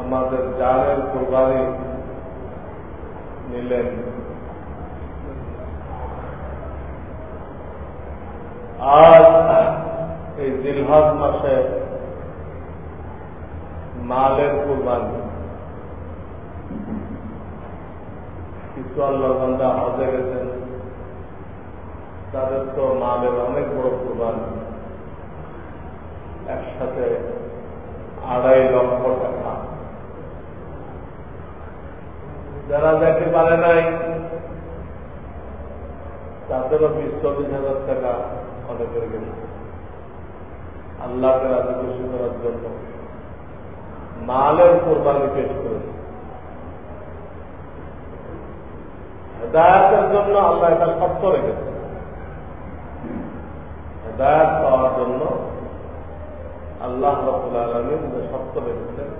আমাদের জানের কোরবানি নিলেন আজ এই জিলহাজ মাসে মালের কোরবানি। কিছু আল্লাহ বান্দা হজে গেছেন, তাদের তো মালের অনেক বড় কোরবানি। একসাথে আড়াই লক্ষ টাকা। যারা যেতে পারে নাই, তাদেরও বিশ, চল্লিশ হাজার টাকা অনেকের গেছে আল্লাহকে রাজি খুশি করার জন্য। মালের কোরবানি পেশ করেছে হেদায়তের জন্য আল্লাহ এটা শর্ত রেখেছে হেদায়ত পাওয়ার জন্য আল্লাহ রবুল আলমিন শর্ত রেখেছেন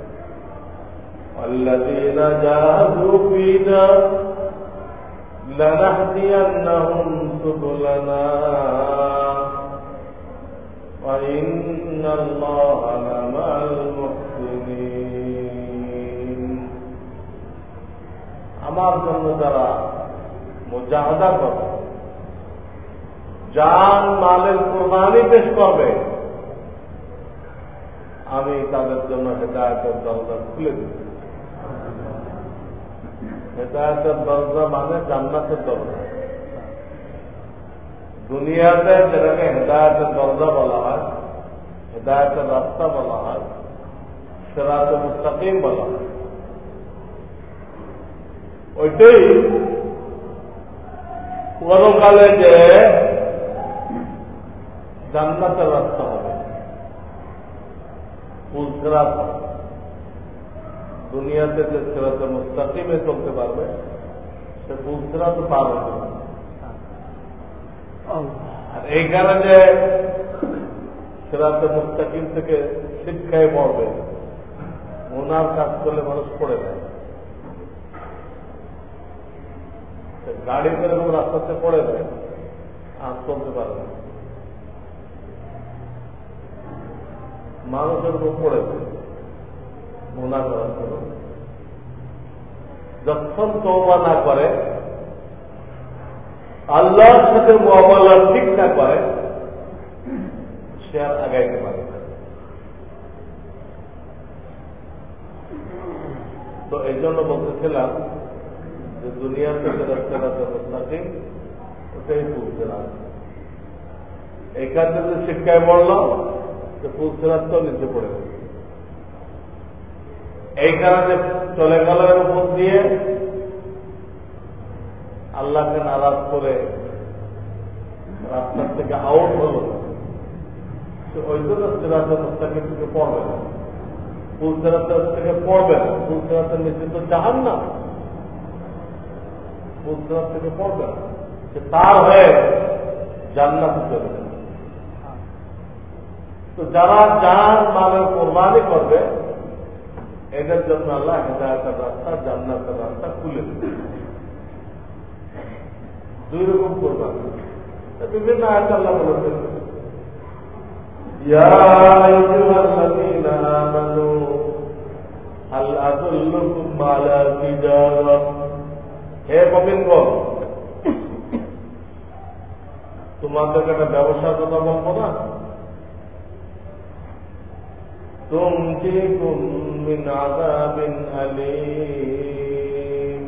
الذين جاهدوا فينا لنهدينهم سبلنا وإن الله لمع المحسنين আমার জন্য যারা মুজাহাদা করবে জান মালের কোরবানি পেশ করবে আমি তাদের জন্য হেদায়তের দরজা খুলে দিব হেদায়তের দরজা মানে জান্নাতের দরজা দুনিয়াতে যেটাকে হেদায়তের দরজা বলা হয় হেদায়তের রাস্তা বলা হয়, সেরাতে মুস্তাকিম বলা হয়। ওইটাই পরকালে যে জান্নাতের রাস্তা হবে ফুলসেরাত হবে। দুনিয়াতে যে সেরাতে মুস্তাকিমে চলতে পারবে, সে ফুলসেরাত পার হতে আর এইখানে যে সেরাতে মুস্তাকিম থেকে শিক্ষায় পড়বে ওনার কাজ করলে মানুষ পড়ে যায়। গাড়ি করে কোনো রাস্তাতে পড়ে যায়, আর চলতে পারে না। মানুষের উপর পড়ে যায়। গুণা করার জন্য। যখন তৌবা না করে আল্লাহর সাথে মোহাম্মলা ঠিক না করে, সে আর আগাইতে পারে তো এই জন্য বলতেছিলাম যে দুনিয়াতে যে রাস্তাঘাটের মুস্তাকিম ওটাই ফুলসেরাত এখান থেকে শিক্ষায় পড়ল যে ফুলসেরাত তো নিচে পড়ে এই কারণে চলে গেল এর উপর দিয়ে আল্লাহকে নারাজ করে রাস্তার থেকে আউট হল। ওই জন্য সিরাজের মুস্তাকিম থেকে পড়বে না। ফুল সেরাতের থেকে পড়বে না। ফুল সেরাতের নিচে তো জাহান না ফুল সেরাত থেকে পড়বে না। সে তার হয়ে জান্নাতে চলে তো যারা যান মালের কোরবানি করবে, এদের জন্য আল্লাহ হেদায়তের রাস্তা, জান্নাতের রাস্তা খুলে দেবে। দুই রকম কোরবানি বিভিন্ন আয়তা আল্লাহ বলেছেন يا أيها الذين آمنوا هل أدلكم على تجارة হে মমিনগণ তোমাদেরকে একটা ব্যবসার কথা বলবো না تنجيكم من عذاب أليم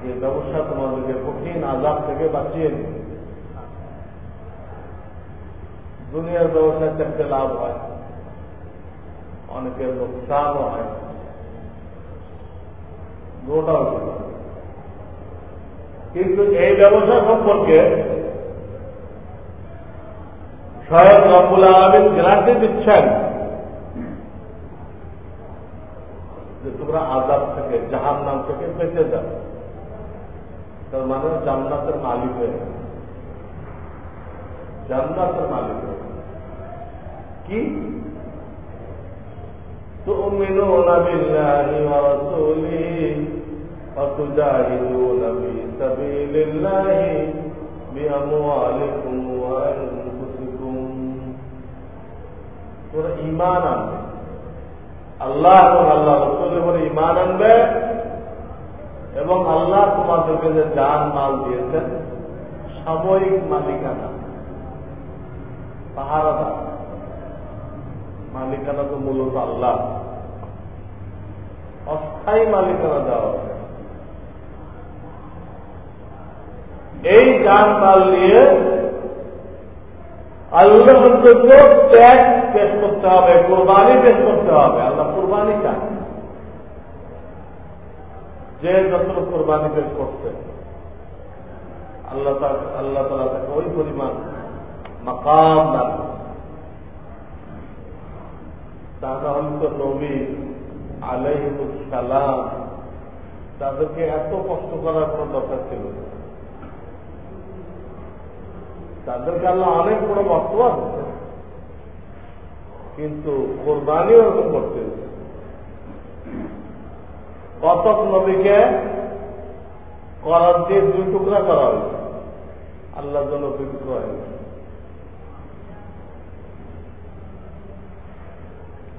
যে ব্যবসা তোমাদেরকে কঠিন আজাব থেকে বাঁচিয়ে দিবে দুনিয়ার ব্যবসায় চারটে লাভ হয়, অনেকের লোকসানও হয়। দুটা কিন্তু এই ব্যবসা সম্পর্কে স্বয়ং রব্বুল আলমিন গ্যারান্টি দিচ্ছেন যে তোমরা আজাদ থেকে জাহান নাম থেকে বেঁচে যাবে তার মানে জান্নাতের মালিক হয়ে জান্নাতের মালিক হয়ে কি تؤمنون بالله ورسوله وتجاهدون في سبيل الله بأموالكم وأنفسكم তোরা ইমান আনবে আল্লাহ এবং আল্লাহ রসুলের উপরে ইমান আনবে এবং আল্লাহ তোমাদেরকে যে যান মাল দিয়েছেন, সাময়িক মালিকানা। পাহারাদা মালিকানা তো মূলত আল্লাহ। অস্থায়ী মালিকানা দেওয়া এই যান মাল নিয়ে আল্লাহর জন্য ট্যাক্স পেশ করতে হবে, কোরবানি পেশ করতে হবে। আল্লাহ কোরবানি চান। যে যত কোরবানি পেশ করছে, আল্লাহ আল্লাহ তালা তাকে ওই পরিমাণ মাকাম দান তারা তো নবী আলাইসালাম তাদেরকে এত কষ্ট করার কোন দরকার ছিল তাদেরকে আল্লাহ অনেক বড় বর্তমান কিন্তু কোরবানি ওরকম করতে কতক নবীকে করার দিয়ে দুই টুকরা করা হয়েছে। আল্লাহর জন্য পবিত্র হয়েছে।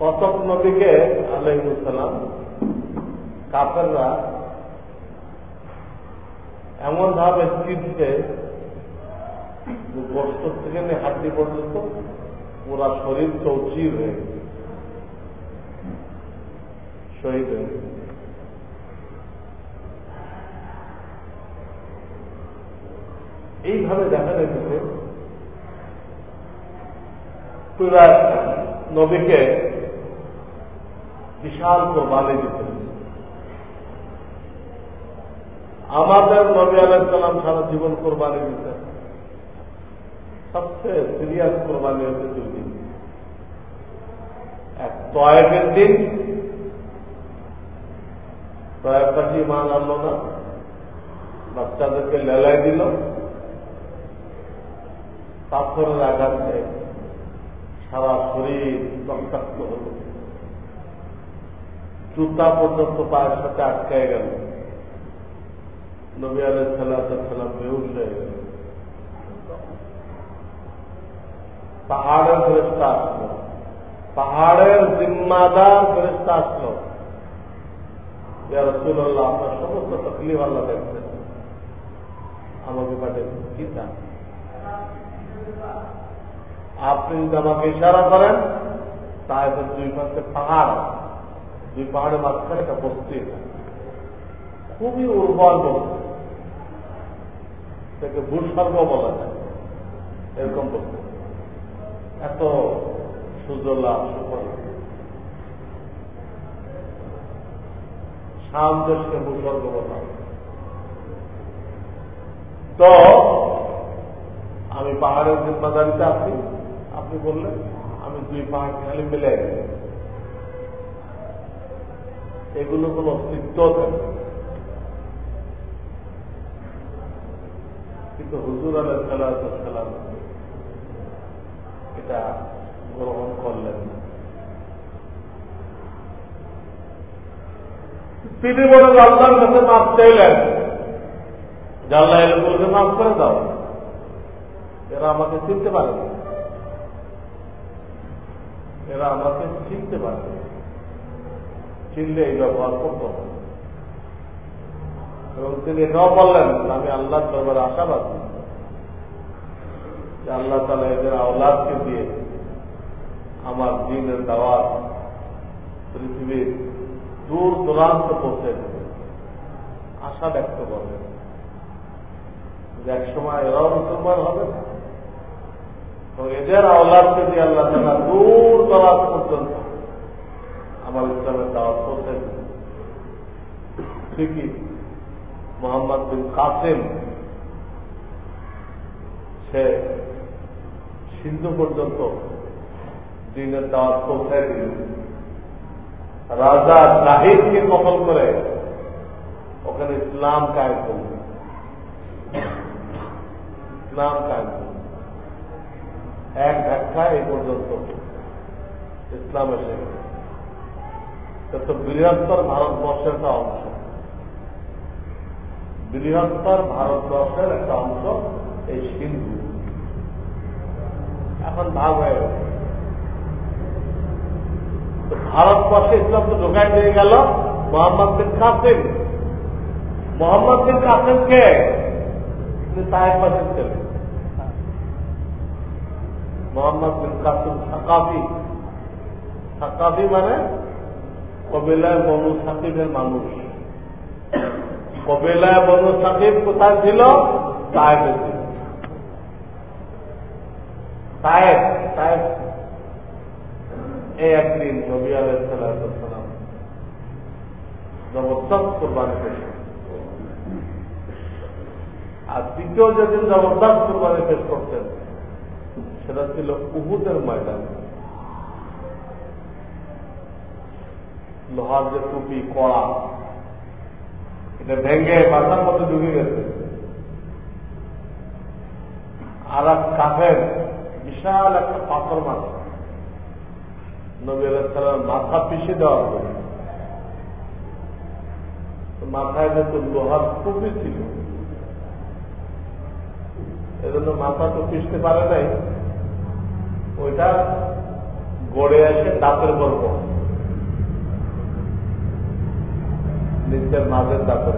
কতক নবীকে আলহিমুসালাম কাপেররা এমন ভাবে চিনছে গোষ্ঠ থেকে নিয়ে হাড্ডি পর্যন্ত পুরা শরীর চৌচির হয়ে শহীদ হয়ে গেছে। এইভাবে দেখা যাচ্ছে পুরা নবীকে বিশাল কোরবানি দিতে আমাদের নবী আলাইসালাম সারা জীবন কোরবানি দিতে সবচেয়ে সিরিয়াস কোরবানি হচ্ছে দুই দিন। এক তয়েকের দিন তয়েকবাসী মান আনলো না? বাচ্চাদেরকে লেলাই দিল। পাথরের আঘাতে সারা শরীর রক্তাক্ত হল। জুতা পর্যন্ত পায়ের সাথে আটকায় গেল। নবী আলাই সাল্লাম বেউস হয়ে গেল। পাহাড়ের ফেরেস্তা আসলো। পাহাড়ের জিম্মাদার ফেরেস্তা আসলো। রসুল্লাহ আপনার সমস্ত তকলিফ আল্লাহ দেখছেন। আমাকে পাঠিয়েছেন কি চান? আপনি যদি আমাকে ইশারা করেন, তাহলে দুই পাশে পাহাড় দুই পাহাড়ের মাঝখানে একটা বস্তি খুবই উর্বর বস্তি। ভূস্বর্গ বলা যায়। এরকম বস্তি। এত সুজলা সুফল শাম দেশকে ভূস্বর্গ বলা তো আমি পাহাড়ের জিম্মাদারিতে আছি, আপনি বললেন, আমি দুই পাহাড় খালি মিলে এগুলো কোন অস্তিত্ব থাকে কিন্তু হুজুর আলাহ সাল্লাম এটা গ্রহণ করলেন না। তিনি বলেন আল্লাহর কাছে মাফ চাইলেন। জাল্লাহ এগুলোকে মাফ করে দাও। এরা আমাকে চিনতে পারে না। এরা আমাকে চিনতে পারে চিনলে এই ব্যবহার করত এবং তিনি এটাও বললেন, আমি আল্লাহ দরবারে আশাবাদ। যে আল্লাহ তালা এদের আওলাদকে দিয়ে আমার দিনের দাওয়াত পৃথিবীর দূর দূরান্ত পৌঁছে আশা ব্যক্ত করবেন এক সময় এরাও মুসলমান হবে তো এদের আওলাদকে দিয়ে আল্লাহ তালা দূর দরাজ পর্যন্ত আমার ইসলামের দাওয়াত পৌঁছে ঠিকই মোহাম্মদ বিন কাসিম, সে সিন্ধু পর্যন্ত দিনের দাওয়াত পৌঁছায় দিল রাজা জাহিদকে কবল করে ওখানে ইসলাম কায়েম করল ইসলাম কায়েম এক ধাক্কা এই পর্যন্ত ইসলাম এসে তো বৃহত্তর ভারতবর্ষের একটা অংশ। বৃহত্তর ভারতবর্ষের একটা অংশ এই সিন্ধু। এখন ভাগ হয়ে গেল। ভারতবর্ষে ইসলাম তো ঢোকায় দিয়ে গেল। মোহাম্মদ বিন কাসিম। মোহাম্মদ বিন কাসিম তিনি সাহেব পাশের ছেলে। মোহাম্মদ বিন কাসিম সাকাফি। সাকাফি মানে কবিলায় বনু সাকিবের মানুষ। কবিলায় বনু সাকিব কোথায় ছিল? সাহেব এই একদিন নবী আলাইসালাম জবরদস্ত কোরবানি আর দ্বিতীয় যেদিন জবরদস্ত কোরবানি পেশ করতেন সেটা ছিল উহুদের ময়দান। লোহার যে টুপি, কড়া, এটা ভেঙে মাথার মধ্যে ঢুকে গেছে। আর এক কাফের, বিশাল একটা পাথর মাথা নবী আলাইসালাম মাথা পিছিয়ে দেওয়া জন্য মাথায় যেহেতু লোহার টুপি ছিল, এজন্য মাথা তো পিছতে পারে নাই। ওইটা গড়ে আসে দাঁতের গর্ব নিচের মাঝের দাঁতের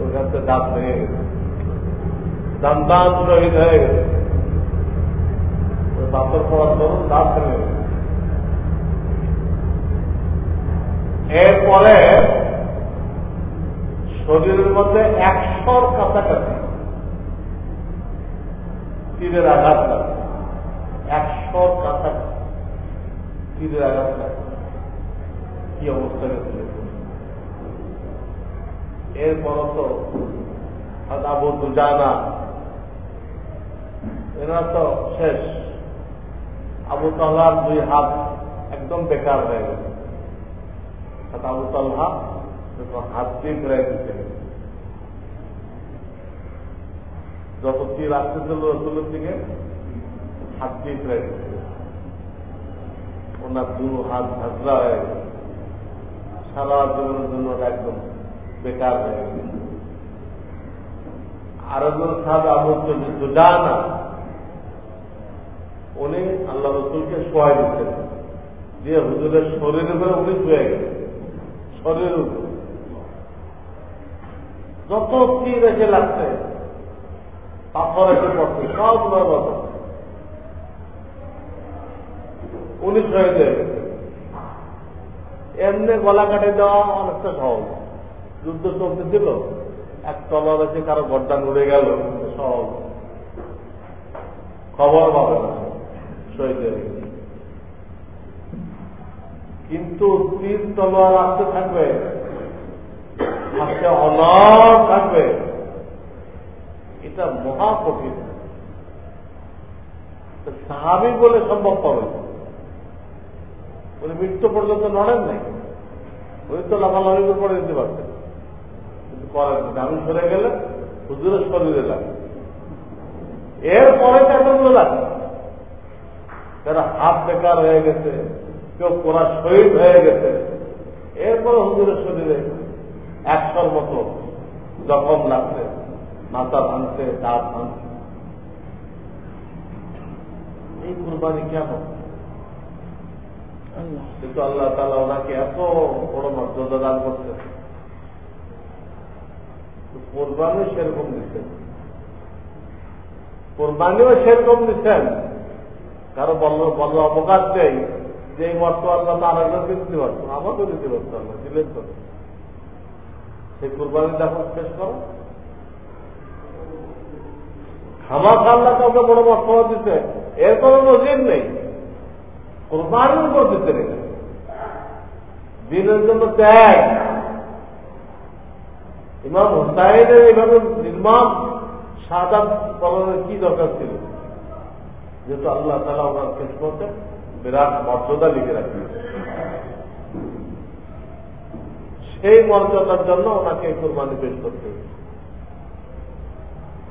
ওখান থেকে দাঁত ভেঙে গেছে। দান্তান শহীদ হয়ে গেছে। পাথর পড়ার ধরুন দাঁত ভেঙে গেছে। এরপরে শরীরের মধ্যে একশোর কাছাকাছি তীরের আঘাত লাগে একশোর কাছাকাছি তীরের আঘাত লাগে কি অবস্থা গেছিল এরপর তো আবু দুজানা এরা তো শেষ। আবু তলার দুই হাত একদম বেকার হয়ে গেছে। আবু তলহা, হাত ঘুরাই দিতে যত তীর আসতেছিল রসুলের দিকে হাত ঘুরাই দিতে ওনার দু হাত ঝাঁঝরা হয়ে গেছে। সারা জীবনের জন্য একদম বেকার হয়ে গেছে। আরেকজন সাহেব আবু না উনি আল্লাহ রসুলকে শোয়াই দিচ্ছেন। দিয়ে হুজুরের শরীরের উপরে উনি শুয়ে গেছে শরীরের উপরে। যত তীর এসে লাগছে এসে পড়ছে সব নর্বত উনি শহীদ হয়ে গেছে এমনি গলা কাটে দেওয়া অনেকটা সহজ। যুদ্ধ চলতে ছিল, এক তলার এসে কারও গড্ডা উড়ে গেল, সহজ। খবর পাবে না শহীদ কিন্তু তিন তলোয়ার আসতে থাকবে আজকে অনর থাকবে। এটা মহা কঠিন সাহাবি বলে সম্ভব পাবে উনি মৃত্যু পর্যন্ত নড়েন নাই। উনি তো লাফালাফি করে দিতে পারতেন। কিন্তু করেন আমি সরে গেলে হুজুরের শরীরে লাগে। এরপরে এতগুলো লাগে যারা হাত বেকার হয়ে গেছে, কেউ কোরা শহীদ হয়ে গেছে, এরপরে হুজুরের শরীরে একশোর মতো জখম লাগছে। মাথা ভাঙছে দাঁত ভাঙছে। এই কুরবানি কেমন? কিন্তু আল্লাহ তালা ওনাকে এত বড় মর্যাদা দান করছে কোরবানি সেরকম দিচ্ছেন কোরবানিও সেরকম দিচ্ছেন কারও বলল বলল অবকাশ দেয় যে এই মর্ত আল্লাহ তার একজনকে দিতে পারতো আমাকেও দিতে পারতো আল্লাহ দিলেন তো। সেই কোরবানি এখন শেষ করো খামা খাল্লা কাউকে বড় মর্তবা দিতে এর কোনো নজির নেই। কোরবানির উপর দিতে নেই। দিনের জন্য ত্যাগ। ইমাম হোসাইনের এইভাবে নির্মাণ সাদাত পালনের কি দরকার ছিল? যেহেতু আল্লাহ তালা ওনার শেষ করতে বিরাট মর্যাদা লিখে রাখি সেই মর্যাদার জন্য ওনাকে কোরবানি পেশ করতে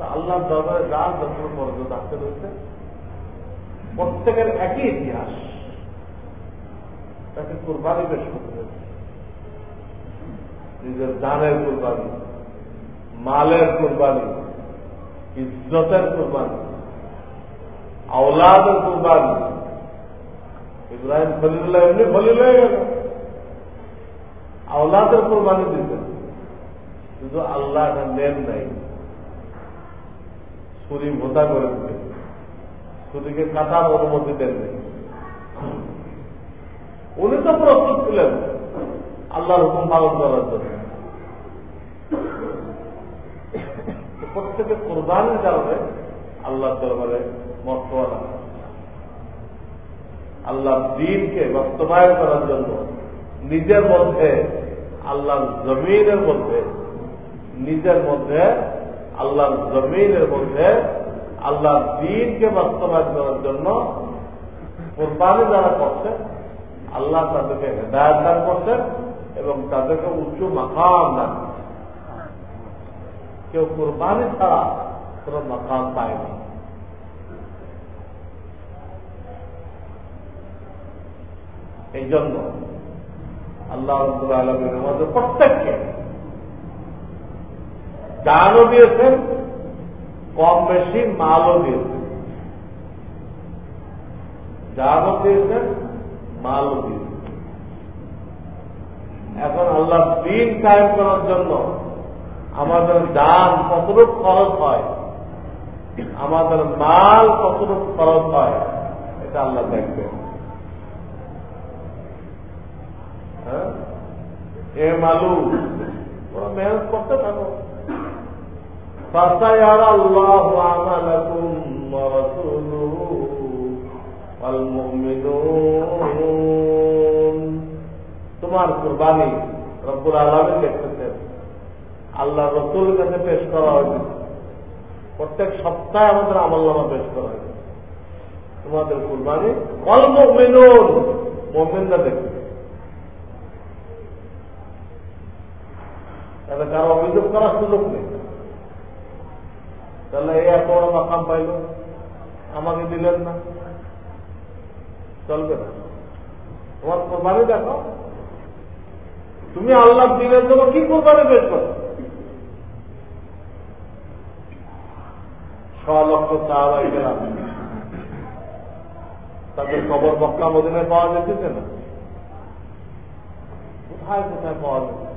আল্লাহ দরবারে যা যত মর্যাদা আসতে রয়েছে, প্রত্যেকের একই ইতিহাস। তাকে কোরবানি পেশ করতে হয়েছে। নিজের দানের কোরবানি, মালের কোরবানি, ইজ্জতের কোরবানি, আওলাদের কোরবানি। ইব্রাহিম খলিল্লাহ এমনি খলিল হয়ে গেল। আওলাদের কোরবানি দিতেন। শুধু আল্লাহ নেন নাই। ছুরি ভোতা করে দিতেন ছুরিকে কাটার অনুমতি দেন উনি তো প্রস্তুত ছিলেন আল্লাহর হুকুম পালন করার জন্য। প্রত্যেকে কোরবানির কারণে আল্লাহ দরবারে মর্তবানা আল্লাহ দিনকে বাস্তবায়ন করার জন্য নিজের মধ্যে, আল্লাহর জমিনের মধ্যে, নিজের মধ্যে আল্লাহর জমিনের মধ্যে আল্লাহর দিনকে বাস্তবায়ন করার জন্য কোরবানি যারা করছে, আল্লাহ তাদেরকে হেদায়ত দান করছেন এবং তাদেরকে উচ্চ মাকাম দান কেউ কোরবানি ছাড়া কোন মাকাম পায়নি এই জন্য আল্লাহ আলমীর মধ্যে প্রত্যেককে দানও দিয়েছেন, কম বেশি মালও দিয়েছেন। দানও দিয়েছেন, মালও দিয়েছেন। এখন আল্লাহ দিন কায়েম করার জন্য আমাদের দান কতটুক খরচ হয়, আমাদের মাল কতটুক খরচ হয়, এটা আল্লাহ দেখবেন। হ্যাঁ? এ মালু ওরা মেহনত করতে থাকো। فسيرى الله عملكم ورسوله والمؤمنون তোমার কুরবানি রব্বুল আলমী দেখতেছেন আল্লাহ রসুল কাছে পেশ করা হয়েছে প্রত্যেক সপ্তাহে আমাদের আমল নামা পেশ করা হয়েছে তোমাদের কুরবানি অল্প মেনুন মোমেনরা দেখবে তাহলে কারো অভিযোগ করার সুযোগ নেই তাহলে এই এত বড় মাকাম পাইল? আমাকে দিলেন না। চলবে না। তোমার কোরবানি দেখো। তুমি আল্লাহ দিনের জন্য কি কোরবানি বেশ করো? ছ লক্ষ চার গেলাম। তাদের খবর মক্কা মদিনায় পাওয়া যেতেছে না। কোথায় কোথায় পাওয়া যাবে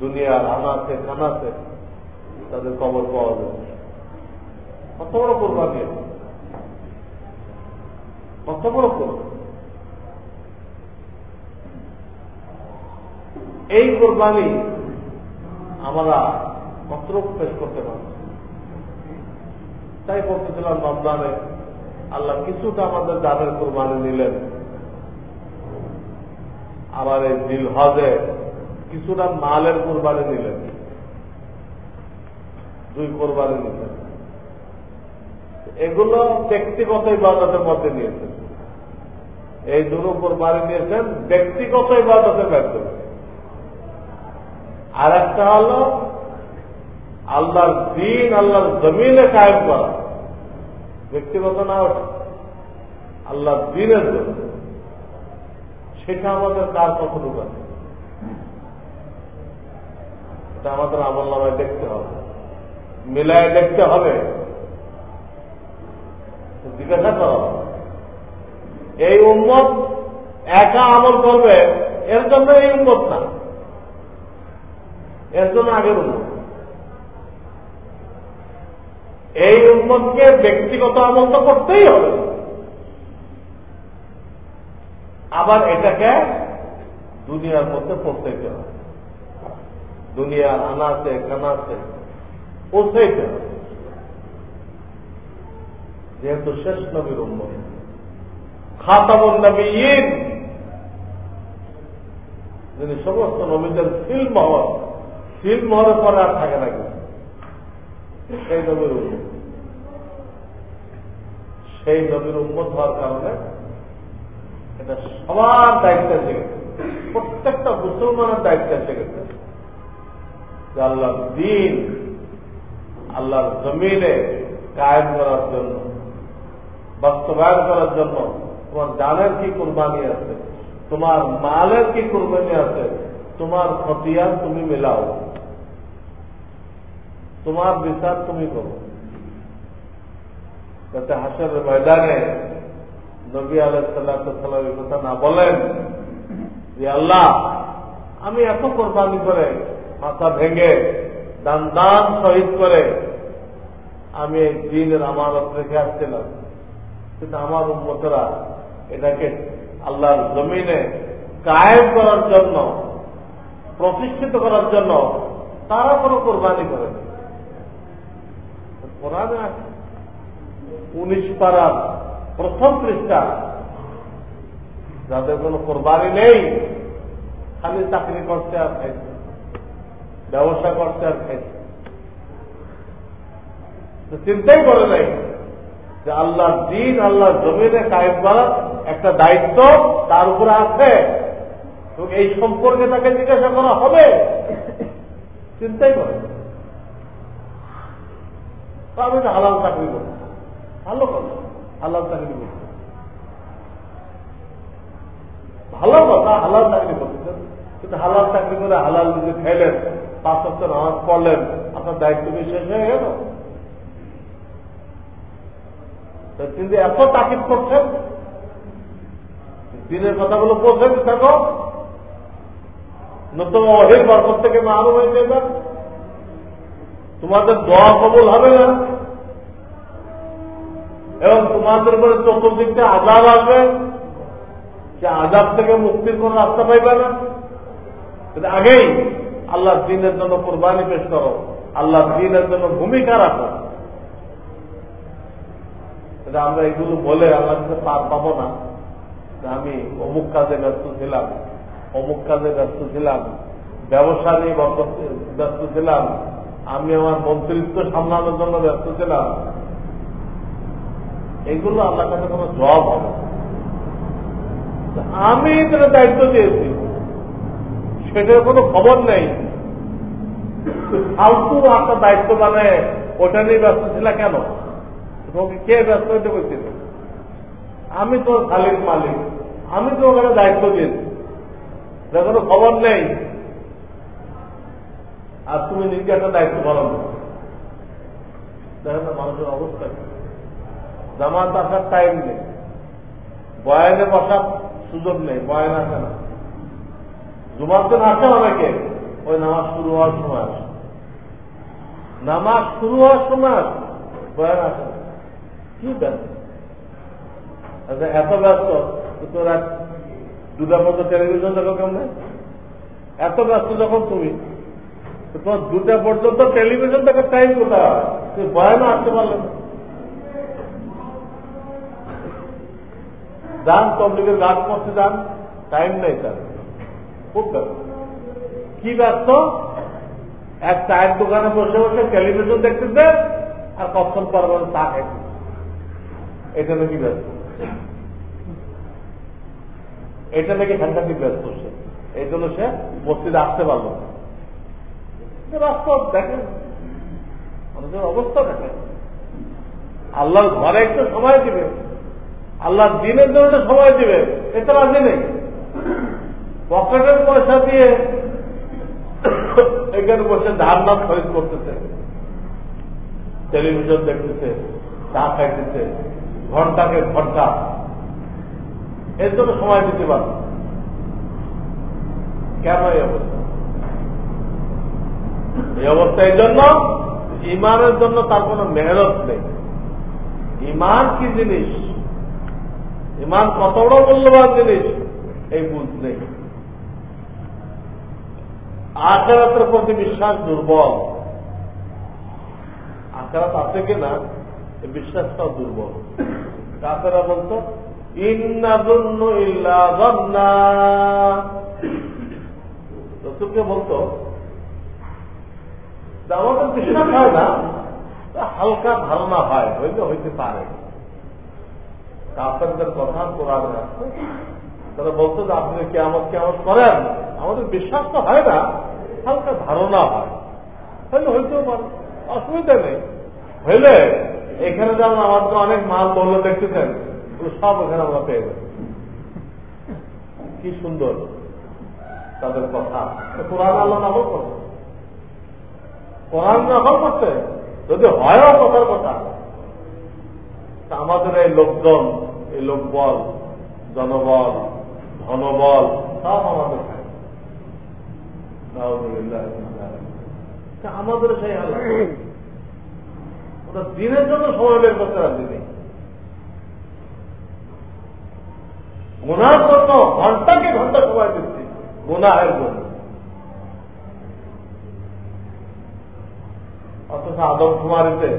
দুনিয়ার আনাতে খানাতে তাদের খবর পাওয়া যাবে কত বড় কোরবানি কত বড় কোরবানি এই কোরবানি আমরা কতরূপ পেশ করতে পারি তাই বলতেছিলাম, রমজানে আল্লাহ কিছুটা আমাদের দানের কোরবানি নিলেন আবার এই দিল হজে কিছুটা মালের কোরবানি নিলেন দুই কোরবানি নিলেন এগুলো ব্যক্তিগত ইবাদতের মধ্যে নিয়েছেন। এই দুটো কোরবানি নিয়েছেন ব্যক্তিগত ইবাদতের মাধ্যমে আর একটা হল, আল্লাহর দিন, আল্লাহর জমিনে কায়েম করা। ব্যক্তিগত না ওঠে আল্লাহর দিনের জন্য। সেটা আমাদের কার কতটুকু আছে এটা আমাদের আমল নামায় দেখতে হবে। মিলায় দেখতে হবে। জিজ্ঞাসা করা। এই উন্মত একা আমল করবে, এর জন্য এই উম্মত না। এর জন্য আগের উন্মত এই উন্মতকে ব্যক্তিগত আমল তো করতেই হবে। আবার এটাকে দুনিয়ার মধ্যে পড়তেইতে হবে। দুনিয়ার আনাতে কানাতে পৌঁছাইতে হবে। যেহেতু শেষ নবীর উন্মত খাতামুন নবীন যিনি সমস্ত নবীদের ফিল্ম হওয়ার তিন মহরের পরে আর থাকে না কিন্তু সেই নবীর উন্মত সেই নবীর উন্মত হওয়ার কারণে এটা সবার দায়িত্ব গেছে। প্রত্যেকটা মুসলমানের দায়িত্ব এসে গেছে। যে আল্লাহর দিন, আল্লাহর জমিনে কায়েম করার জন্য বাস্তবায়ন করার জন্য তোমার জানের কি কোরবানি আছে? তোমার মালের কি কোরবানি আছে? তোমার খতিয়ান তুমি মেলাও। তোমার বিচার তুমি করো। যাতে হাসের ময়দানে নবী আলাইসাল্লাম কথা না বলেন, যে আল্লাহ, আমি এত কোরবানি করে মাথা ভেঙে দান দান শহীদ করে আমি এই দিনের আমানত রেখে আসছিলাম। কিন্তু আমার উন্মতরা এটাকে আল্লাহর জমিনে কায়েম করার জন্য, প্রতিষ্ঠিত করার জন্য তারা কোনো কোরবানি করে উনিশ পাড়ার প্রথম পৃষ্ঠা যাদের কোনো কোরবানি নেই, খালি চাকরি করতে আর খাইছে, ব্যবসা করতে আর খাইছে। চিন্তাই করে নাই। যে আল্লাহর দিন, আল্লাহর জমিনে কায়েম করার একটা দায়িত্ব তার উপরে আছে এবং এই সম্পর্কে তাকে জিজ্ঞাসা করা হবে। চিন্তাই করে আমি তো হালাল চাকরি করি। ভালো কথা। হালাল চাকরি করছি ভালো কথা, হালাল চাকরি করতেছেন কিন্তু হালাল চাকরি করে হালাল যদি খেলেন, পাঁচ সপ্তাহ নামাজ পড়লেন, আপনার দায়িত্ব কি শেষ হয়ে গেল? কিন্তু এত তাকিদ করছেন, দিনের কথাগুলো বলছেন থাকো নতুন অহির বরকত থেকে মারুম হয়ে যাবে তোমাদের দোয়া কবল হবে না। এবং তোমাদের উপরে চতুর্দিকটা আজাব আসবে সে আজাব থেকে মুক্তির কোন রাস্তা পাইবে না। আগেই আল্লাহ দিনের জন্য কোরবানি পেশ করো। আল্লাহ দিনের জন্য ভূমিকা রাখো। আমরা এগুলো বলে আল্লাহ কাছে পার পাবো না। আমি অমুক কাজে ব্যস্ত ছিলাম, অমুক কাজে ব্যস্ত ছিলাম, ব্যবসা নিয়ে ব্যস্ত ছিলাম, আমি আমার মন্ত্রিত্ব সামলানোর জন্য ব্যস্ত ছিলাম। এগুলো আল্লাহ কাছে কোনো জব হবে আমি যেটা দায়িত্ব দিয়েছি, সেটার কোনো খবর নেই। ফালতু একটা দায়িত্ব মানে ওটা নিয়ে ব্যস্ত ছিল কেন? কে ব্যস্ত হইতে বলছিল আমি তো খালির মালিক। আমি তো ওখানে দায়িত্ব দিয়েছি। কোনো খবর নেই। আর তুমি নিজে একটা দায়িত্ব পালন করো। দেখেন মানুষের অবস্থা। জামাত আসার টাইম নেই। বয়ানে বসার সুযোগ নেই। বয়ান আসে না। জুমার আসে অনেকে ওই নামাজ শুরু হওয়ার সময় আসে। নামাজ শুরু হওয়ার সময় আসে। বয়ান আসে কি ব্যস্ত আচ্ছা এত ব্যস্ত তোরা দুটা পর্যন্ত টেলিভিশন দেখো কেমন? এত ব্যস্ত যখন তুমি তোমার দুটা পর্যন্ত টেলিভিশন দেখার টাইম কোথায়? তুমি বয়ানও আসতে পারলে? না যান তবলিগের গাছ করতে যান টাইম নেই তার। খুব ব্যস্ত। কি ব্যস্ত? এক চায়ের দোকানে বসে বসে টেলিভিশন দেখতে দেখতেছে আর কখন পরবার তা খাইতে এটা নাকি ব্যস্ত। এটা নাকি সাংঘাতিক ব্যস্ত সে। এই জন্য সে মসজিদে আসতে পারল বাস্তব দেখেন। মানুষের অবস্থা দেখেন। আল্লাহর ঘরে একটু সময় দিবে। আল্লাহ দিনের জন্য সময় দিবে। এটা রাজি নেই। পকেটের পয়সা দিয়ে এখানে বসে ধান নাম খরিদ করতেছে। টেলিভিশন দেখতেছে, চা খাইতেছে। ঘন্টাকে ঘণ্টা। এর জন্য সময় দিতে পারবে কেন এই অবস্থা? এই অবস্থা এই জন্য ইমানের জন্য তার কোন মেহনত নেই। ইমান কি জিনিস? ইমান কত বড় মূল্যবান জিনিস? এই বুঝ নেই। আখেরাতের প্রতি বিশ্বাস দুর্বল। আখেরাত আছে কিনা? বিশ্বাসটাও দুর্বল। কাফেরা বলতো রসুলকে বলতো আমাদের বিশ্বাস হয় না হালকা ধারণা হয়, হইলে হইতে পারে। কাফেরদের কথা কোরআনে তারা বলতো যে, আপনি কেমন কেমন করেন, আমাদের বিশ্বাস তো হয় না, হালকা ধারণা হয়। হইলে হইতেও পারে, অসুবিধা নেই। হইলে এখানে যেমন আমাদের অনেক মাল বলল, দেখতেছেন? সব এখানে আমরা পেয়ে যাই কি সুন্দর তাদের কথা। কোরআন আল্লাহ নামও করছে। কোরআন নকল করছে? যদি হয় কথার কথা। আমাদের এই লোকজন, এই লোকবল, জনবল, ধনবল, সব আমাদের আমাদের সেই আল্লাহ। দিনের জন্য সময় বের করতে রাজি নেই। গুনার জন্য ঘন্টাকে ঘণ্টা সময় দিচ্ছি, গুনাহের জন্য। অথচ আদম কুমারীতে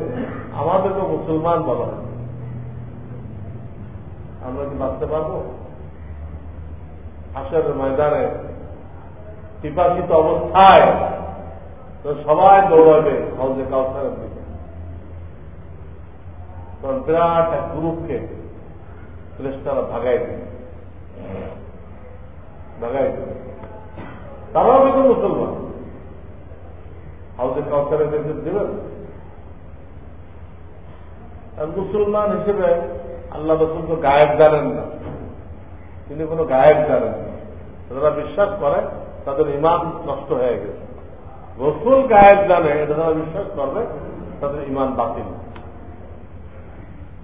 আমাদেরকে মুসলমান বলা হয়। আমরা কি বাঁচতে পারব? হাসের ময়দানে পিপাসিত অবস্থায় তো সবাই দৌড়াবে হাউজে কাউসারের দিকে। তখন বিরাট এক গ্রুপকে ফ্রেস্টারা ভাগাই দেবে ভাগাই দেবে তারাও কিন্তু মুসলমান। হাউজে কাউসারের দিকে দেবেন মুসলমান হিসেবে আল্লাহ রসুল তো গায়ক জানেন না। তিনি কোনো গায়ক জানেন না। যারা বিশ্বাস করে, তাদের ইমান নষ্ট হয়ে গেছে। রসুল গায়ক জানে, এটা যারা বিশ্বাস করবে, তাদের ইমান বাতিল।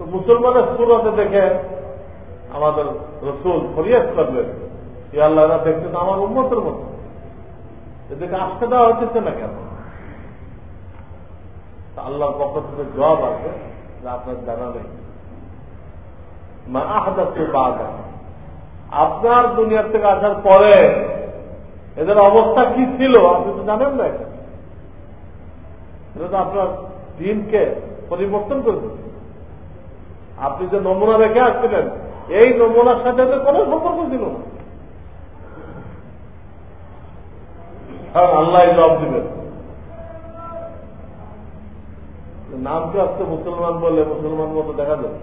তো মুসলমানের সুরতে দেখে আমাদের রসুল ফরিয়াদ করবেন যে আল্লাহ দেখতে তো আমার উন্মতের মতো। এদেরকে আসতে দেওয়া হচ্ছে না কেন? আল্লাহর পক্ষ থেকে জবাব আছে আপনার জানা নেই। আপনার দুনিয়ার থেকে আসার পরে এদের অবস্থা কি ছিল, আপনি তো জানেন না। এটা তো আপনার দিনকে পরিবর্তন করে আপনি যে নমুনা রেখে আসছিলেন, এই নমুনার সাথে কোনো সম্পর্ক ছিল না। আল্লাহ জবাব দিবেন। মুসলমান বললে মুসলমান মতো দেখা যাবে।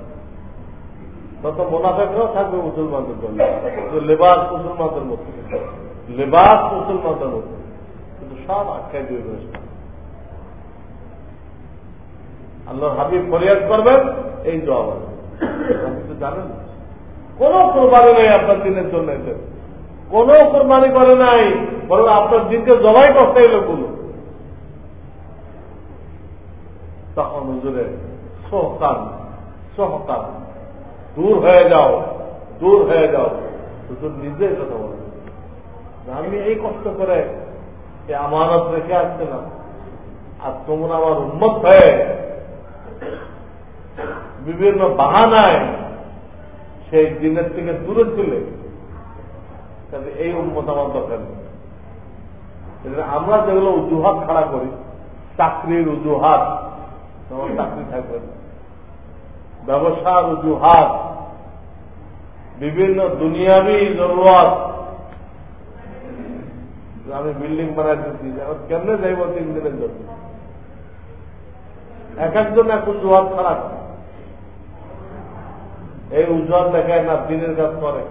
তত মোনাফেকরাও থাকবে মুসলমানদের জন্য। লেবাস মুসলমানদের লেবাস মুসলমানদের কিন্তু সব আখ্যায় দিয়ে রয়েছে আল্লাহ হাবিব ফরিয়াদ করবেন। এই জবাব আপনি জানেন। কোন কোরবানি নেই আপনার দিনের জন্য এতে। কোন কোরবানি করে নাই, বরং আপনার দিনকে জবাই করতে এই লোকগুলো তখন হুজুরে সহকান সহকান দূর হয়ে যাও, দূর হয়ে যাও। হুজুর নিজেই কথা বলে আমি এই কষ্ট করে আমানত রেখে আসছে না আর তোমরা আমার উন্মত হয়ে বিভিন্ন বাহানায় সেই দিনের থেকে দূরে ছিলে। তাহলে এই উন্মত আমার দরকার নেই। আমরা যেগুলো উজুহাত খাড়া করি, চাকরির উজুহাত তোমার চাকরি থাকবে না ব্যবসার উজুহাত, বিভিন্ন দুনিয়াবি জরুরত, আমি বিল্ডিং বানাইতেছি, এখন কেমনে যাইব তিন দিনের জন্য? এক একজন এক উজুহাত খারাপ এই উজ্জ্বল দেখায় না দিনের কাজ করে,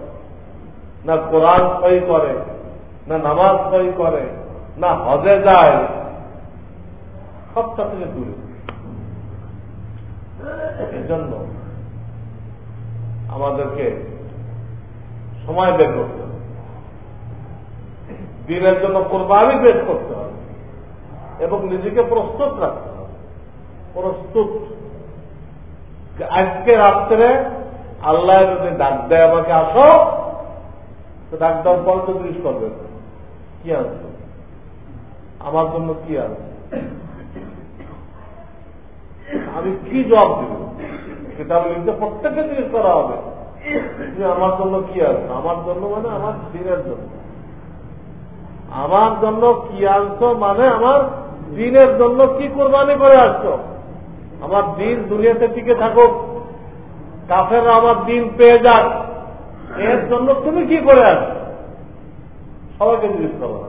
না কোরআন সই করে, না নামাজ সই করে, না হজে যায়, সবটা থেকে দূরে। এই জন্য আমাদেরকে সময় বের করতে হবে। দিনের জন্য কোরবানি বের করতে হবে এবং নিজেকে প্রস্তুত রাখতে হবে। প্রস্তুত আজকে রাত্রে আল্লাহ যদি ডাক দেয় আমাকে আসো, তো ডাক দেওয়ার পর তো জিনিস করবে কি আসবে আমার জন্য কি আসবে আমি কি জবাব দিব? সেটা লিখতে প্রত্যেকটা জিনিস করা হবে। তুমি আমার জন্য কি আসছো আমার জন্য মানে আমার দিনের জন্য। আমার জন্য কি আনছো মানে আমার দিনের জন্য কি কোরবানি করে আসছো? আমার দিন দুনিয়াতে টিকে থাকুক। কাফেররা আমার দিন পেয়ে যাক। এর জন্য তুমি কি করে আসছো সবাইকে জিজ্ঞেস করা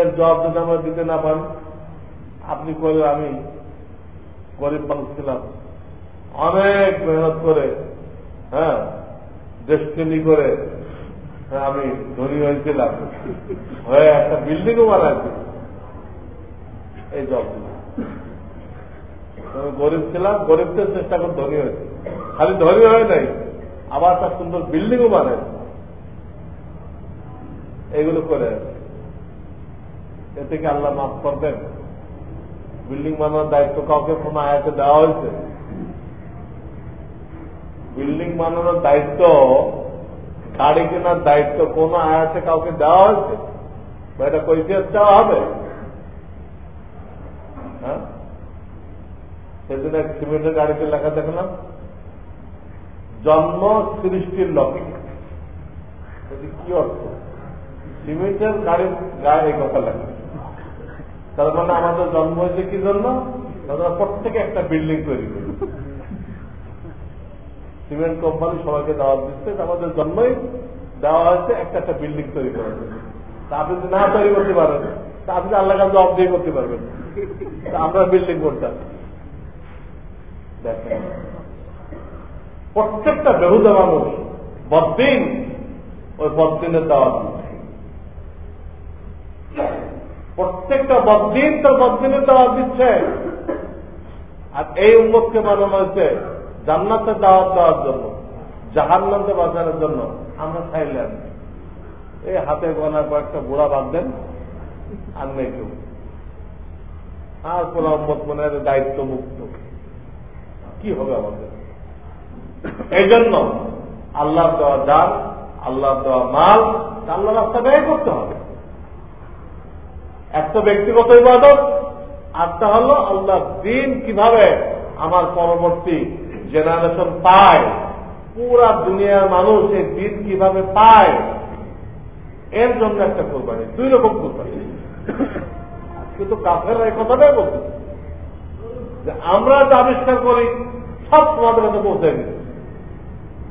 এর জবাব যদি আমরা দিতে না পারি আপনি করে আমি গরিব মানুষ ছিলাম। অনেক মেহনত করে হ্যাঁ ডেস্টিনি করে হ্যাঁ, আমি ধনী হয়েছিলাম। হয়ে একটা বিল্ডিংও বানাইছি। এই জব গরিব ছিলাম গরিবদের চেষ্টা করে ধনী হয়েছে। খালি ধনী হয় নাই, আবার তার সুন্দর বিল্ডিংও বানায়। এগুলো করে এ থেকে আল্লাহ মাফ করবেন। বিল্ডিং বানানোর দায়িত্ব কাউকে কোন আয়াতে দেওয়া হয়েছে? বিল্ডিং বানানোর দায়িত্ব, গাড়ি কেনার দায়িত্ব কোন আয়াতে কাউকে দেওয়া হয়েছে? এটা কৈফিয়ত দেওয়া হবে হ্যাঁ সেদিন এক সিমেন্টের গাড়িতে লেখা দেখলাম জন্ম সৃষ্টির লক্ষ্যে। কি অর্থ? সিমেন্টের গাড়ির গায়ে এই কথা লেখা। তার মানে আমাদের জন্ম হয়েছে কি জন্য? আমরা প্রত্যেকে একটা বিল্ডিং তৈরি করি। সিমেন্ট কোম্পানি সবাইকে দাওয়াত দিচ্ছে আমাদের জন্মই দেওয়া হয়েছে, একটা একটা বিল্ডিং তৈরি করার জন্য। তা আপনি না তৈরি করতে পারেন, তা আপনি আল্লাহ কাছে জব দিয়ে করতে পারবেন। আমরা বিল্ডিং করতাম প্রত্যেকটা বেহুদা মানুষ বদিন ওই বদিনের দাওয়াত প্রত্যেকটা বদিন তার বদিনের দাওয়াত দিচ্ছে। আর এই উন্মতকে বানানো হয়েছে জান্নাতের দাওয়াত দেওয়ার জন্য জাহান্নাতে বাঁচানোর জন্য আমরা চাইলেন এই হাতে গোনা কয়েকটা বুড়া বাঁধবেন আর নেই কেউ। আর কোন দায়িত্ব মুক্ত কি হবে আমাদের? এই জন্য আল্লাহ দেওয়া যান আল্লাহ দেওয়া মাল আল্লাহ রাস্তা ব্যয় করতে হবে। একটা ব্যক্তিগত ইবাদত আরটা হল আল্লাহ দিন কীভাবে আমার পরবর্তী জেনারেশন পায়, পুরা দুনিয়ার মানুষ এই দিন কীভাবে পায়, এর জন্য একটা কোরবানি, দুই রকম কোরবানি। কিন্তু কাফের এই কথাটাই বলতে যে আমরা যা আবিষ্কার করি, সব তোমাদের কাছে পৌঁছে দিই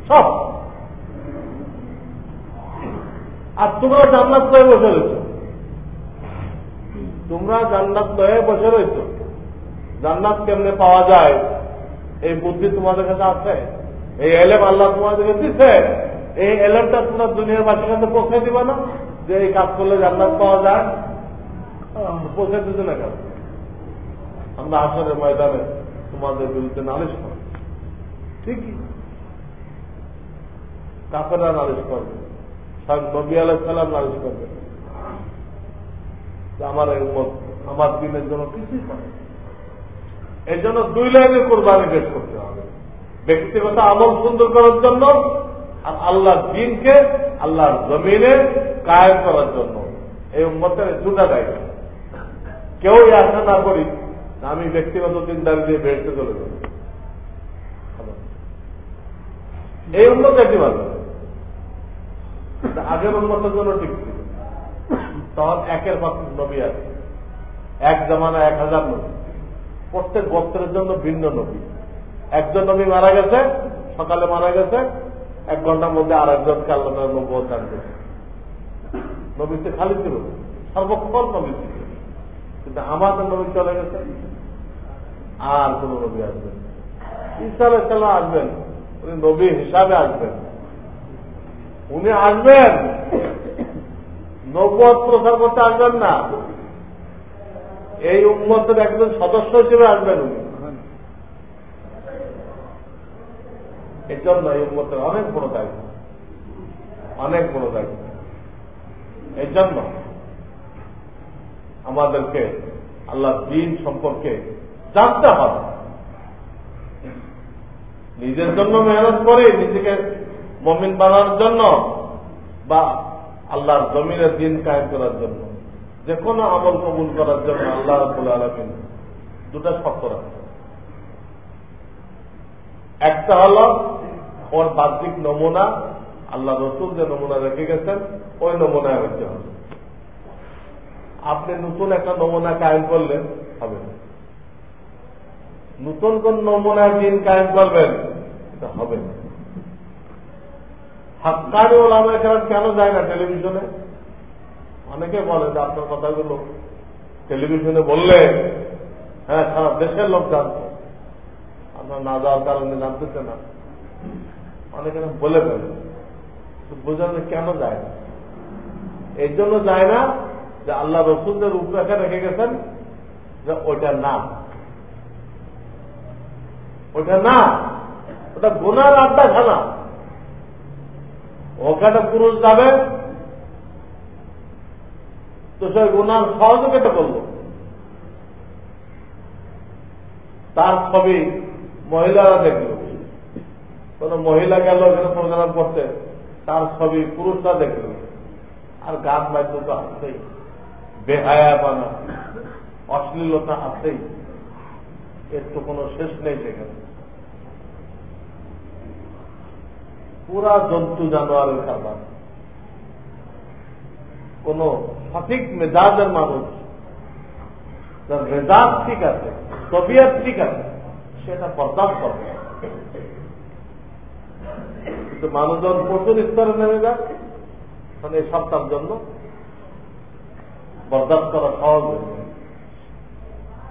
সব। আর তোমরা জান্নাত লয়ে বসে রয়েছ। তোমরা জান্নাত লয়ে বসে রয়েছ। জান্নাত কেমনে পাওয়া যায়? এই বুদ্ধি তোমাদের কাছে আছে? এই এলেম আল্লাহ তোমাদেরকে দিচ্ছে এই এলেমটা তোমরা দুনিয়ার বাসীর কাছে পৌঁছে দিবে না? যে এই কাজ করলে জান্নাত পাওয়া যায়? পৌঁছে দিতে না কেন? আমরা আসরের ময়দানে তোমাদের বিরুদ্ধে নালিশ করি ঠিকই। কাফেরা নালিশ করবে। নবী আলাহ সালাম নালিশ করবে। আমার আমার দিনের জন্য কিছুই করে এই জন্য দুই লাইনের কোরবানি পেশ করতে হবে। ব্যক্তিগত আমল সুন্দর করার জন্য আর আল্লাহর দিনকে আল্লাহর জমিনে কায়েম করার জন্য। এই উন্মতের দুটা দায়িত্ব। কেউ আশা না করি আমি ব্যক্তিগত চিন্তার দিয়ে বেড়তে চলে যাব এই উন্নত একটি ভালো। আগের উন্মতের জন্য ঠিক ছিল। তখন একের পর নবী আছে। এক জমানা এক হাজার নবী। প্রত্যেক বস্ত্রের জন্য ভিন্ন নবী। একজন নবী মারা গেছে, সকালে মারা গেছে, এক ঘণ্টার মধ্যে আর একজনকে আল্লাহ নবী আনবে নবীতে খালি ছিল। সর্বক্ষণ নবী ছিল। আমাদের নবী চলে গেছে, আর কোন নবী আসবেন ঈসা আলাইসাল্লাম আসবেন, উনি নবী হিসাবে আসবেন। উনি আসবেন নবুয় প্রচার করতে আসবেন না। এই উন্মতের একজন সদস্য হিসেবে আসবেন উনি। এই জন্য এই উন্মতের অনেক বড় দায়িত্ব। অনেক বড় দায়িত্ব। এর জন্য আমাদেরকে আল্লাহ দিন সম্পর্কে জানতে হবে। নিজের জন্য মেহনত করে নিজেকে মমিন বানানোর জন্য বা আল্লাহর জমিনের দিন কায়েম করার জন্য যে কোনো আমল কবুল করার জন্য আল্লাহ রাবুল আলমিন দুটা শর্ত রাখছে একটা হল ওর বাহ্যিক নমুনা, আল্লাহ রসুল যে নমুনা রেখে গেছেন, ওই নমুনায় হইতে হবে আপনি নতুন একটা নমুনা কায়েম করলেন, হবে না। নতুন কোন নমুনায় দিন কায়েম করবেন, এটা হবে না। হাক্কানি ওলামা কেন যায় না টেলিভিশনে? অনেকে বলে যে আপনার কথাগুলো টেলিভিশনে বললে হ্যাঁ সারা দেশের লোক জানত। আপনার না যাওয়ার কারণে জানতেছে না। অনেকে বলে ফেলে। বোঝানো কেন যায় না? এই জন্য যায় না যে আল্লাহ রসুলদের রূপরেখা রেখে গেছেন যে ওইটা না ওইটা না ওটা গোনার আড্ডা খানা ওখানে পুরুষ যাবে, তো সে গুনার সহযোগিতা করল। তার ছবি মহিলারা দেখল। কোন মহিলা গেল, এখানে প্রোগ্রাম করতে, তার ছবি পুরুষরা দেখল। আর গান বাদ্য তো আসছেই বেহায়া বানা অশ্লীলতা আছেই। এর তো কোনো শেষ নেই সেখানে। পুরা জন্তু জানোয়ারের কারবার। কোন সঠিক মেজাজের মানুষ যার মেজাজ ঠিক আছে, তবিয়ত ঠিক আছে, সেটা বরদাস্ত করবে। কিন্তু মানুষজন প্রচুর স্তরে নেমে যায় মানে এই সপ্তাহের জন্য। বরদাস্ত করা সহজ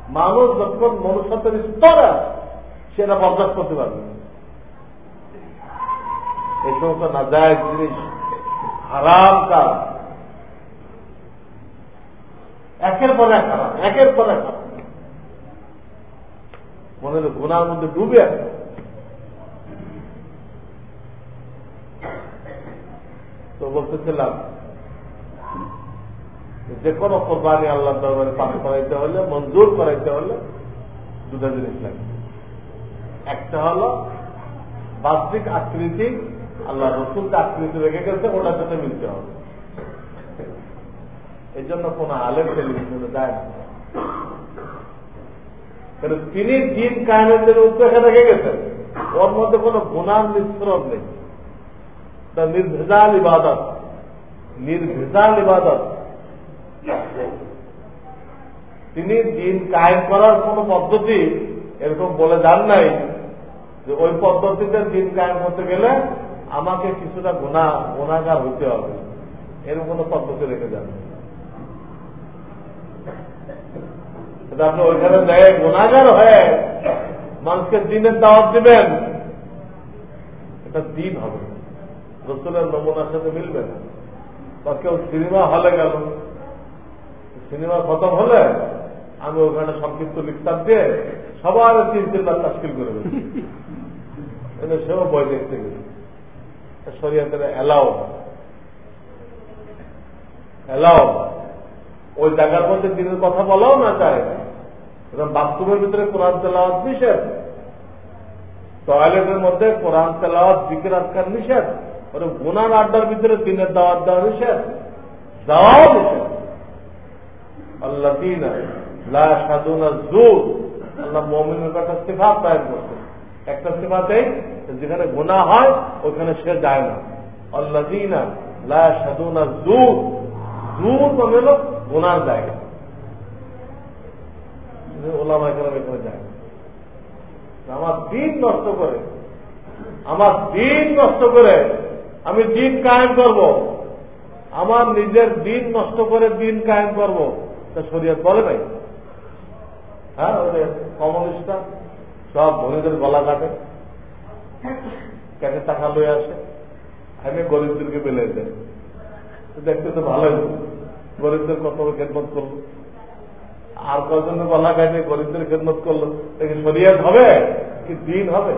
মানুষ যখন মনুষ্যত্বের স্তরে সেটা বরদাস্ত করতে পারবে এই সমস্ত নাজায়জ জিনিস, হারাম কাজ। একের পর এক খারাপ একের পর এক খারাপ মনে হলো গুনার মধ্যে ডুবে আছে। তো বলতেছিলাম যে কোনো কোরবানি আল্লাহ দরবারে পাশ করাইতে হলে, মঞ্জুর করাইতে হলে দুটা জিনিস লাগে। একটা হল বাহ্যিক আকৃতি, আল্লাহ রসুলকে আকৃতি রেখে গেছে, ওটার সাথে মিলতে হবে। এই জন্য কোন আলেম টেলিভিশনে যায় তিনি দিন কায়নের জন্য উদ্দেশ্যে রেখে গেছেন। ওর মধ্যে কোন গুণার মিশ্রণ নেই। নির্ভেজাল ইবাদত। নির্ভেজাল ইবাদত। তিনি দিন কায়েম করার কোন পদ্ধতি এরকম বলে যান নাই যে ওই পদ্ধতিতে দিন কায়েম করতে গেলে আমাকে কিছুটা গুণা, গুণাগার হইতে হবে। এরকম কোন পদ্ধতি রেখে যান আপনি ওইখানে দেয়, গুণাগার হয়ে মানুষকে দিনের দাওয়াত দিবেন। এটা দিন হবে। রসুলের নমুনার সাথে মিলবে না। বা কেউ সিনেমা হলে গেল সিনেমা খতম হলে আমি ওখানে সংক্ষিপ্ত লিখতাম দিয়ে সবার তিন তিন লাখ তাস্কিল করে দিচ্ছি সেও বই দেখতে গেছে। শরীয়তের এলাও। এলাও। ওই জায়গার মধ্যে দিনের কথা বলাও না চায় বাথরুমের ভিতরে কোরআন তেলাওয়াত নিষেধ। টয়লেটের মধ্যে কোরআন তেলাওয়াত, জিকির, আজকার নিষেধ। ওরা গুনার আড্ডার ভিতরে দিনের দাওয়াত দেওয়া নিষেধ। দেওয়াও নিষেধ। সিফা তৈরি করছে। একটা যেখানে গুণা হয়, ওখানে সে যায় না। আল্লাহ লা মানে জায়গা। ওলামা এখানে যায়। আমার দিন নষ্ট করে। আমার দিন নষ্ট করে। আমি দিন কায়েম করব। আমার নিজের দিন নষ্ট করে দিন কায়েম করব। তা শরীয়ত বলে নাই হ্যাঁ ওদের কমিউনিস্টরা সব ধনীদের গলা কাটে। কেটে টাকা লয়ে আসে? আমি গরিবদেরকে বেলে দেয়। দেখতে তো ভালোই। গরিবদের কত খেদমত করল? আর কজন গলা কাটে, গরিবদের খেদমত করল? দেখে শরিয়াত হবে? কি দিন হবে?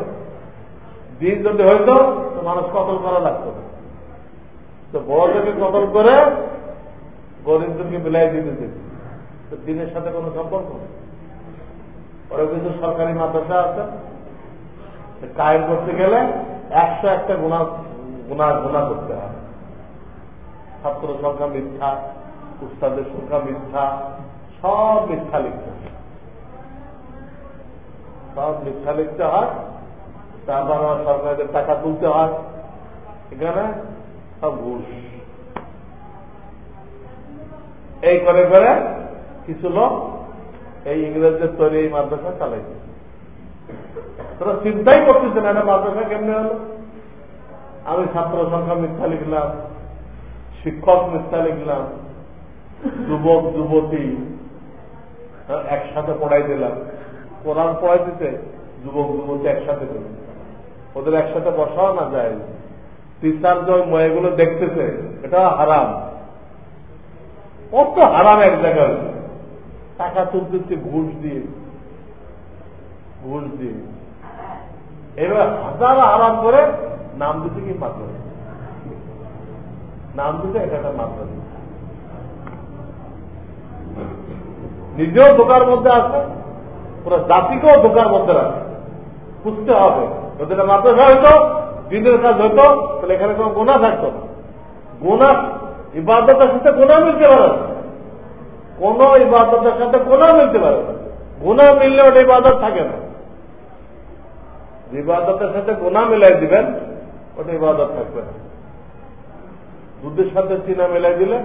দিন যদি হইতো, তো মানুষ কতল করা লাগতো? তো বড়দেরকে কতল করে গরিবদেরকে বিলাই দিতে দিত। দিনের সাথে কোনো সম্পর্ক নেই। ওরা কিন্তু সরকারি মাদ্রাসা আছে। কায়েম করতে গেলে একশো একটা গুণা গুণা গুণা করতে হয়। ছাত্র সংখ্যা মিথ্যা, উস্তাদের সংখ্যা মিথ্যা, সব মিথ্যা লিখতে হয়। সব মিথ্যা লিখতে হয়। তারপর আমার সরকারদের টাকা তুলতে হয়। এখানে সব ঘুষ। এই করে করে কিছু লোক এই ইংরেজদের তৈরি এই মাদ্রাসা চালাইছে। তোরা চিন্তাই করতেছে না এটা মাদ্রাসা কেমনে হলো? আমি ছাত্র সংখ্যা মিথ্যা লিখলাম শিক্ষক মিথ্যা লিখলাম যুবক যুবতী হ্যাঁ, একসাথে পড়াই দিলাম। কোরআন পড়াই দিতে যুবক যুবতী একসাথে করে ওদের একসাথে বসাও না যায়। টিচার যে ময়েগুলো দেখতেছে এটা হারাম। কত হারাম এক জায়গায় টাকা তুলতেছে ঘুষ দিয়ে ঘুষ দিয়ে। এবার হাজার হারাম করে নাম দিতে কি মাত্র? নাম দিতে একটা মাত্রা নিজেও ধোকার মধ্যে আছে, পুরো জাতিকেও ধোকার মধ্যে রাখে। বুঝতে হবে। যদি মাদ্রাসা হইতো, দিনের কাজ হইতো, তাহলে এখানে কোনো গোনা থাকতো না। গোনা ইবাদতের সাথে গোনা মিলতে পারে কোন ইবাদতের সাথে গোনা মিলতে পারে না। গোনা মিললে ওটা ইবাদত থাকে না। ইবাদতের সাথে গোনা মিলাই দিবেন, ওটা ইবাদত থাকবে না। দুধের সাথে চিনা মিলাই দিলে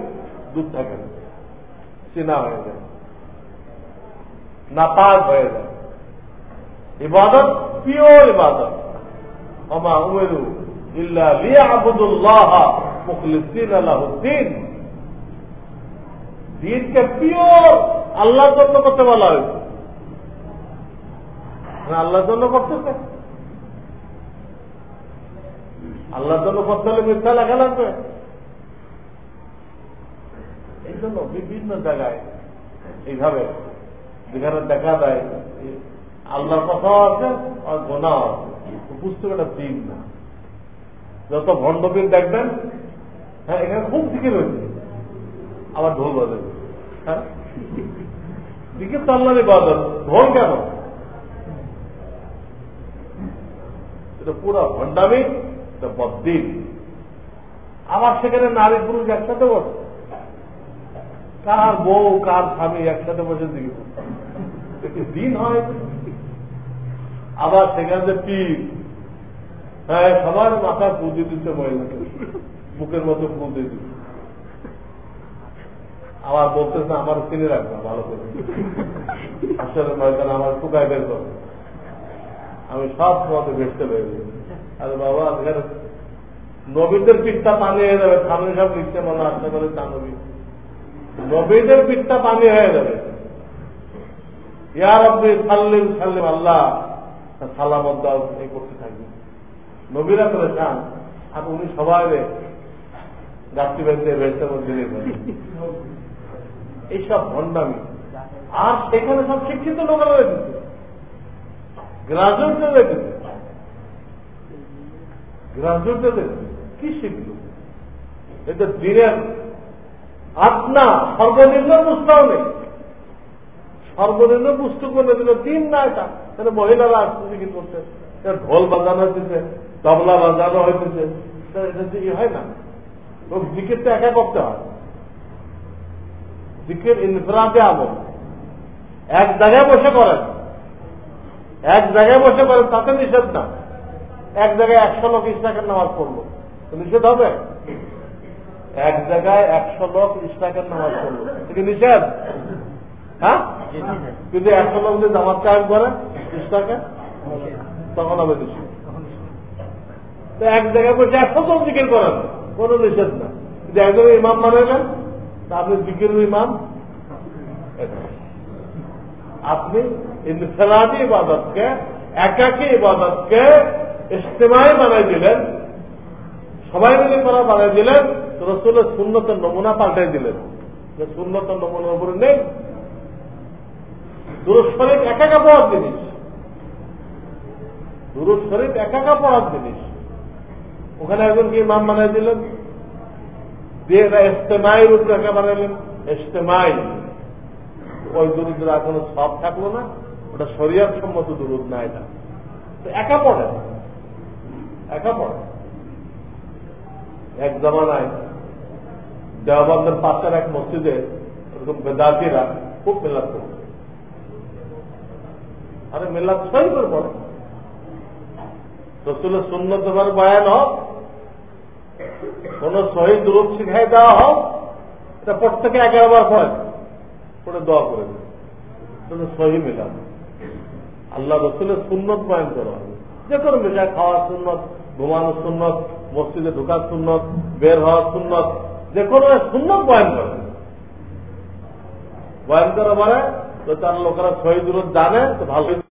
দুধ থাকে না। চিনা হয়ে যায়। নাপাক হয়ে যায়। ইবাদত পিওর ইবাদত। আমা উমেরু ইল্লা লিয়াবুদুল্লাহ মুখলিসিন আলাহুদ্দিন দিনকে পিওর, আল্লাহর জন্য করতে বলা হয়েছে। আল্লাহর জন্য করতেছে আল্লাহর জন্য করতে হলে মিথ্যা লেখা লাগবে। এই জন্য বিভিন্ন জায়গায় এইভাবে যেখানে দেখা যায় আল্লাহর কথাও আছে আর গোনাও আছে। পুস্তকটা দিন না। যত ভণ্ডবীর দেখবেন হ্যাঁ এখানে খুব দিকে রয়েছে আবার ঢোল বাজে হ্যাঁ দিকে আল্লাহ ইবাদত। ঢোল কেন? এটা ভণ্ডামি বদিন আবার সেখানে নারী পুরুষ একসাথে বসে। কার বউ, কার স্বামী একসাথে বসে দিকে দিন হয়। আবার সেখানে পীর। হ্যাঁ সবার মাথা পুঁজি দিচ্ছে মহিলাকে। বুকের মতো দিয়ে দিচ্ছে। আবার বলতেছে, আমার কিনে রাখবে, ভালো করে। আসলে ময়দান আমার টুকায় বের করবে আমি সব মতে ভেসতে পেরেছি আরে বাবা, এখানে নবীদের পিঠটা পানি হয়ে যাবে, সামনে সব লিখতে মনে আসতে পারে তা নবী। নবীদের পিঠটা পানি হয়ে যাবে। ইয়ার আপনি সাল্লিম সাল্লিম, আল্লাহ সালামত দাও, এই করতে থাকবে নবীরা করে চান আর উনি সবাই যাত্রী বেঁধে, ভেসতে মধ্যে এইসব ভণ্ডামি। আর সেখানে সব শিক্ষিত লোকেরা রেখেছে গ্রাজুয়েটরা রেখেছে গ্রাজুয়েটরা রেখেছে কি শিখল এটা দিনের আপনা সর্বনিম্ন পুস্তক নেই। সর্বনিম্ন পুস্তক বলে দিল দিন না এটা। তাহলে মহিলারা আসতে কি করছে? ঢোল বাজানো হইতেছে, তবলা বাজানো হইতেছে। এটা হয় না। দিকের তো একা করতে হয়। দিকের ইনফরাদে আমল এক জায়গায় বসে করেন। এক জায়গায় বসে করেন, তাতে নিষেধ না। এক জায়গায় একশো লোক ইস্টাকের নামাজ পড়ল। নিষেধ হবে? এক জায়গায় একশো লোক ইস্টাকের নামাজ পড়ল। এটা নিষেধ? হ্যাঁ? কিন্তু একশো লোক যদি জামাত কায়েম করে ইস্টাকে তখন হবে নিষেধ। তো এক জায়গায় বসে একশো লোক জিকির করেন, কোন নিষেধ না। যদি একজন ইমাম তা আপনি জিকির ইমাম। আপনি ইনফেলাদি ইবাদতকে, একাকি ইবাদতকে ইস্তেমায় বানাই দিলেন। সবাই মিলে করা বানাই দিলেন। রসুলের শূন্যতের নমুনা পাল্টাই দিলেন। যে শূন্যতের নমুনার উপরে নেই। দুরুদ একাকা পড়ার জিনিস। দুরুদ একাকা পড়ার জিনিস। ওখানে একজন একজনকে ইমাম বানাই দিলেন? এটা ইস্তেমাই ওই আর কোনো সব থাকল না, ওটা সম্মত দুরুদ না এটা। একা পড়ে একা পড়ে এক জমানায় পাশের এক মসজিদে ওরকম বেদাতিরা খুব মেলাদ করবে আরে মেলাদ সই করে পড়ে। রসুলের শূন্য তোমার বয়ান হোক কোন শহীদ রূপ শিখাই দেওয়া হোক, এটা প্রত্যেকে এগারো বার পড়ে পড়ে দোয়া করে দেবে সহি মেলাম আল্লাহ রসুলের সুন্নত বয়ান করা হবে। যে কোনো বিষয় খাওয়ার সুন্নত ঘুমানোর সুন্নত, মসজিদে ঢোকার সুন্নত, বের হওয়ার সুন্নত, যে কোনো সুন্নত বয়ান করে বয়ান করা মানে তো তার লোকেরা শহীদ জানে, তো ভালো